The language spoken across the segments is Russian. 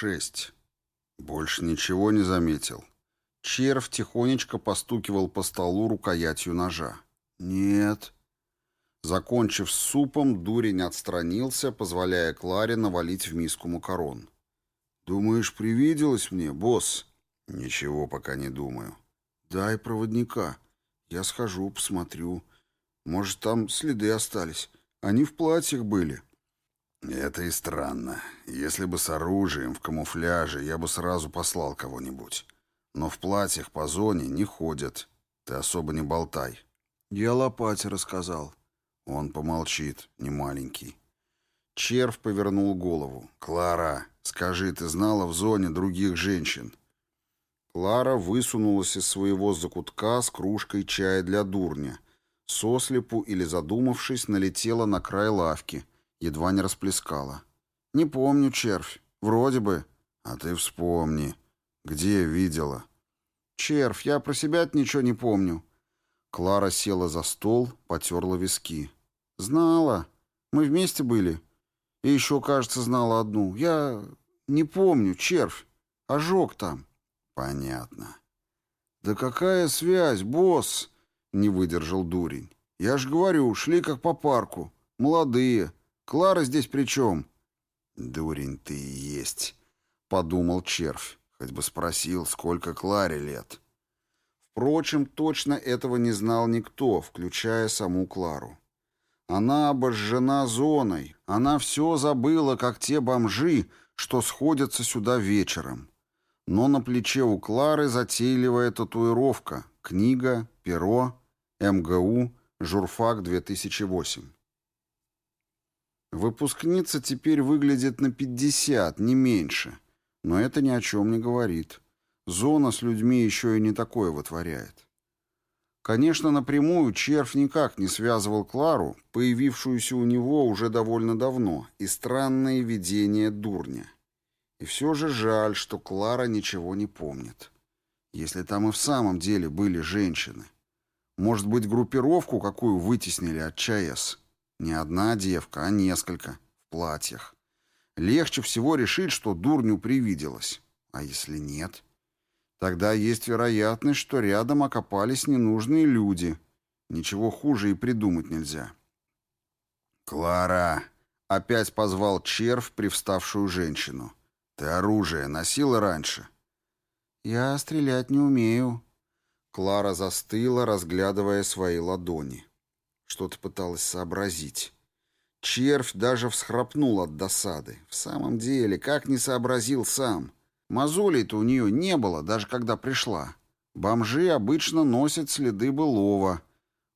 шесть. Больше ничего не заметил. Червь тихонечко постукивал по столу рукоятью ножа. «Нет». Закончив с супом, дурень отстранился, позволяя Кларе навалить в миску макарон. «Думаешь, привиделось мне, босс?» «Ничего пока не думаю». «Дай проводника. Я схожу, посмотрю. Может, там следы остались. Они в платьях были». «Это и странно. Если бы с оружием, в камуфляже, я бы сразу послал кого-нибудь. Но в платьях по зоне не ходят. Ты особо не болтай». «Я лопате рассказал». Он помолчит, не маленький. Червь повернул голову. «Клара, скажи, ты знала в зоне других женщин?» Клара высунулась из своего закутка с кружкой чая для дурня. Сослепу или задумавшись, налетела на край лавки. Едва не расплескала. «Не помню, червь. Вроде бы». «А ты вспомни. Где видела?» «Червь, я про себя ничего не помню». Клара села за стол, потерла виски. «Знала. Мы вместе были. И еще, кажется, знала одну. Я не помню, червь. Ожог там». «Понятно». «Да какая связь, босс?» — не выдержал дурень. «Я ж говорю, шли как по парку. Молодые. Клара здесь при чем?» «Дурень ты и есть», — подумал червь. Хоть бы спросил, сколько Кларе лет. Впрочем, точно этого не знал никто, включая саму Клару. Она обожжена зоной, она все забыла, как те бомжи, что сходятся сюда вечером. Но на плече у Клары затейливая татуировка, книга, перо, МГУ, журфак 2008. Выпускница теперь выглядит на 50, не меньше. Но это ни о чем не говорит. Зона с людьми еще и не такое вытворяет. Конечно, напрямую червь никак не связывал Клару, появившуюся у него уже довольно давно, и странные видения дурня. И все же жаль, что Клара ничего не помнит. Если там и в самом деле были женщины. Может быть, группировку какую вытеснили от ЧАЭС? Не одна девка, а несколько. В платьях. Легче всего решить, что дурню привиделось. А если нет? Тогда есть вероятность, что рядом окопались ненужные люди. Ничего хуже и придумать нельзя. «Клара!» — опять позвал червь привставшую женщину. «Ты оружие носила раньше?» «Я стрелять не умею». Клара застыла, разглядывая свои ладони. Что-то пыталась сообразить. Червь даже всхрапнул от досады. В самом деле, как не сообразил сам? Мозолей-то у нее не было, даже когда пришла. Бомжи обычно носят следы былого.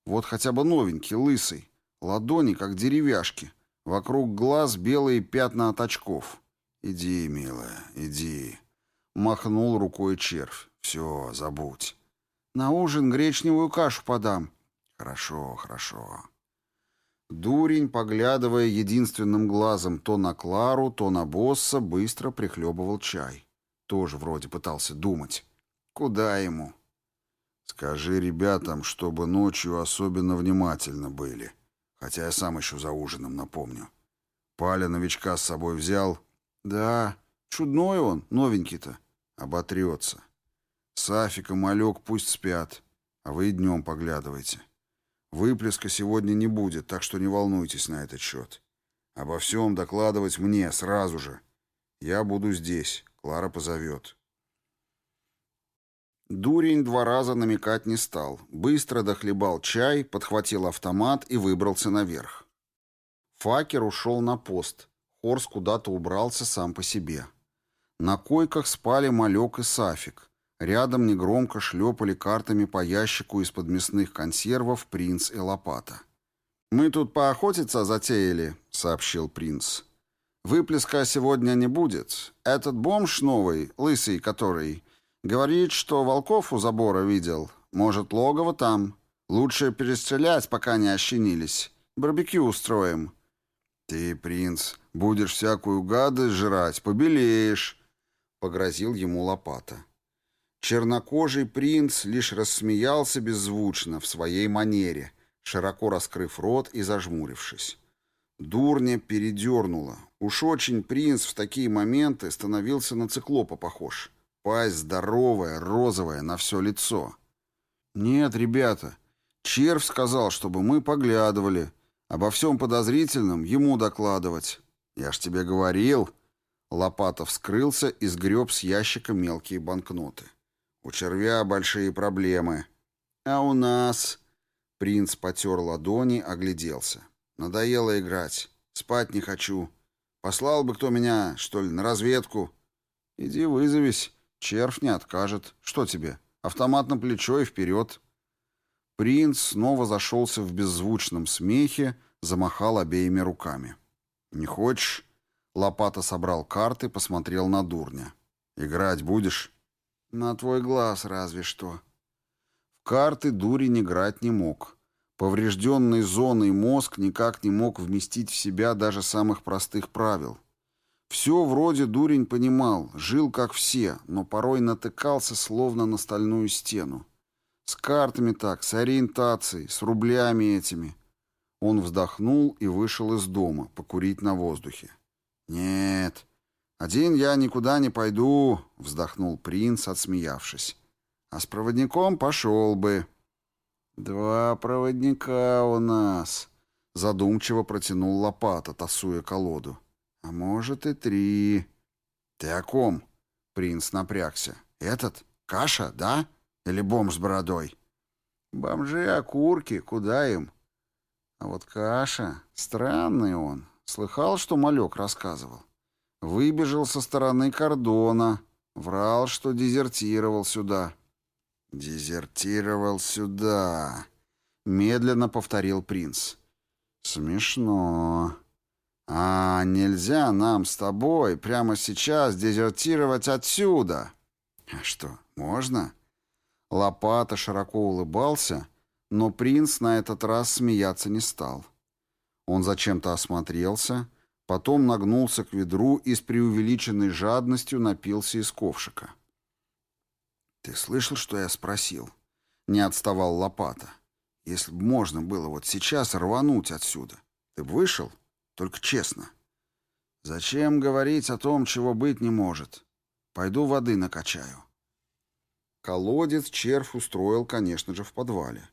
Вот хотя бы новенький, лысый. Ладони, как деревяшки. Вокруг глаз белые пятна от очков. «Иди, милая, иди», — махнул рукой червь. «Все, забудь». «На ужин гречневую кашу подам». «Хорошо, хорошо». Дурень, поглядывая единственным глазом то на Клару, то на босса, быстро прихлебывал чай. Тоже вроде пытался думать. Куда ему? Скажи ребятам, чтобы ночью особенно внимательно были. Хотя я сам еще за ужином напомню. Паля новичка с собой взял? Да, чудной он, новенький-то. Оботрется. Сафик и Малек пусть спят, а вы днем поглядывайте. Выплеска сегодня не будет, так что не волнуйтесь на этот счет. Обо всем докладывать мне сразу же. Я буду здесь, Клара позовет. Дурень два раза намекать не стал. Быстро дохлебал чай, подхватил автомат и выбрался наверх. Факер ушел на пост. Хорс куда-то убрался сам по себе. На койках спали Малек и Сафик. Рядом негромко шлепали картами по ящику из-под мясных консервов принц и лопата. «Мы тут поохотиться затеяли», — сообщил принц. «Выплеска сегодня не будет. Этот бомж новый, лысый который, говорит, что волков у забора видел. Может, логово там. Лучше перестрелять, пока не ощенились. Барбекю устроим». «Ты, принц, будешь всякую гадость жрать, побелеешь», — погрозил ему лопата. Чернокожий принц лишь рассмеялся беззвучно в своей манере, широко раскрыв рот и зажмурившись. Дурня передернула. Уж очень принц в такие моменты становился на циклопа похож. Пасть здоровая, розовая, на все лицо. «Нет, ребята, червь сказал, чтобы мы поглядывали. Обо всем подозрительном ему докладывать. Я ж тебе говорил». Лопата вскрылся и сгреб с ящика мелкие банкноты. «У червя большие проблемы». «А у нас...» Принц потер ладони, огляделся. «Надоело играть. Спать не хочу. Послал бы кто меня, что ли, на разведку?» «Иди вызовись. Червь не откажет. Что тебе? Автомат на плечо и вперед». Принц снова зашелся в беззвучном смехе, замахал обеими руками. «Не хочешь?» Лопата собрал карты, посмотрел на дурня. «Играть будешь?» «На твой глаз разве что». В карты дурень играть не мог. Поврежденный зоной мозг никак не мог вместить в себя даже самых простых правил. Все вроде дурень понимал, жил как все, но порой натыкался словно на стальную стену. С картами так, с ориентацией, с рублями этими. Он вздохнул и вышел из дома, покурить на воздухе. «Нет, один я никуда не пойду», — вздохнул принц, отсмеявшись. «А с проводником пошел бы». «Два проводника у нас», — задумчиво протянул лопата, тасуя колоду. «А может и три». «Ты о ком?» — принц напрягся. «Этот? Каша, да? Или бомж с бородой?» «Бомжи-окурки, куда им?» «А вот Каша, странный он, Слыхал, что малек рассказывал? Выбежал со стороны кордона, врал, что дезертировал сюда. «Дезертировал сюда», — медленно повторил принц. «Смешно. А нельзя нам с тобой прямо сейчас дезертировать отсюда?» «А что, можно?» Лопата широко улыбался, но принц на этот раз смеяться не стал. Он зачем-то осмотрелся, потом нагнулся к ведру и с преувеличенной жадностью напился из ковшика. «Ты слышал, что я спросил?» Не отставал лопата. «Если бы можно было вот сейчас рвануть отсюда, ты бы вышел? Только честно». «Зачем говорить о том, чего быть не может? Пойду воды накачаю». Колодец червь устроил, конечно же, в подвале.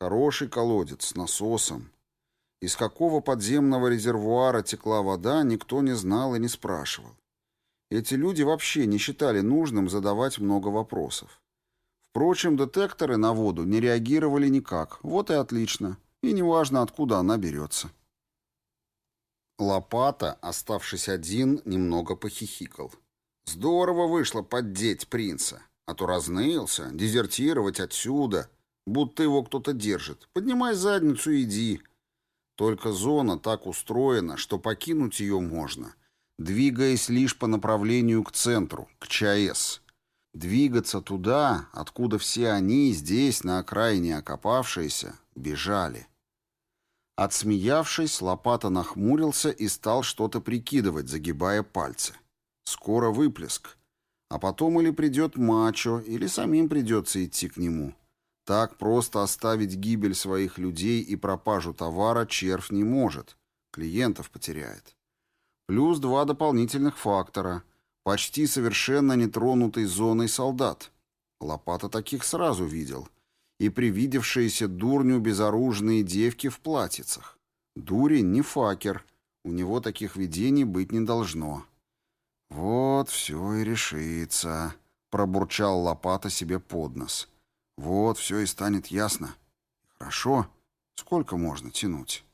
Хороший колодец с насосом, из какого подземного резервуара текла вода, никто не знал и не спрашивал. Эти люди вообще не считали нужным задавать много вопросов. Впрочем, детекторы на воду не реагировали никак. Вот и отлично. И неважно, откуда она берется. Лопата, оставшись один, немного похихикал. Здорово вышло поддеть принца. А то разнылся, дезертировать отсюда, будто его кто-то держит. Поднимай задницу и иди. Только зона так устроена, что покинуть ее можно, двигаясь лишь по направлению к центру, к ЧАЭС. Двигаться туда, откуда все они, здесь, на окраине окопавшиеся, бежали. Отсмеявшись, Лопата нахмурился и стал что-то прикидывать, загибая пальцы. Скоро выплеск. А потом или придет мачо, или самим придется идти к нему. Так просто оставить гибель своих людей и пропажу товара червь не может. Клиентов потеряет. Плюс два дополнительных фактора. Почти совершенно нетронутый зоной солдат. Лопата таких сразу видел. И привидевшиеся дурню безоружные девки в платьицах. Дурень не факер. У него таких видений быть не должно. «Вот все и решится», — пробурчал Лопата себе под нос. Вот, все и станет ясно. Хорошо. Сколько можно тянуть?